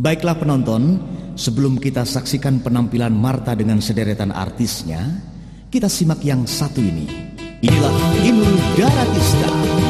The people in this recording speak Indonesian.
Baiklah penonton, sebelum kita saksikan penampilan Marta dengan sederetan artisnya, kita simak yang satu ini. Inilah Inul Daratista.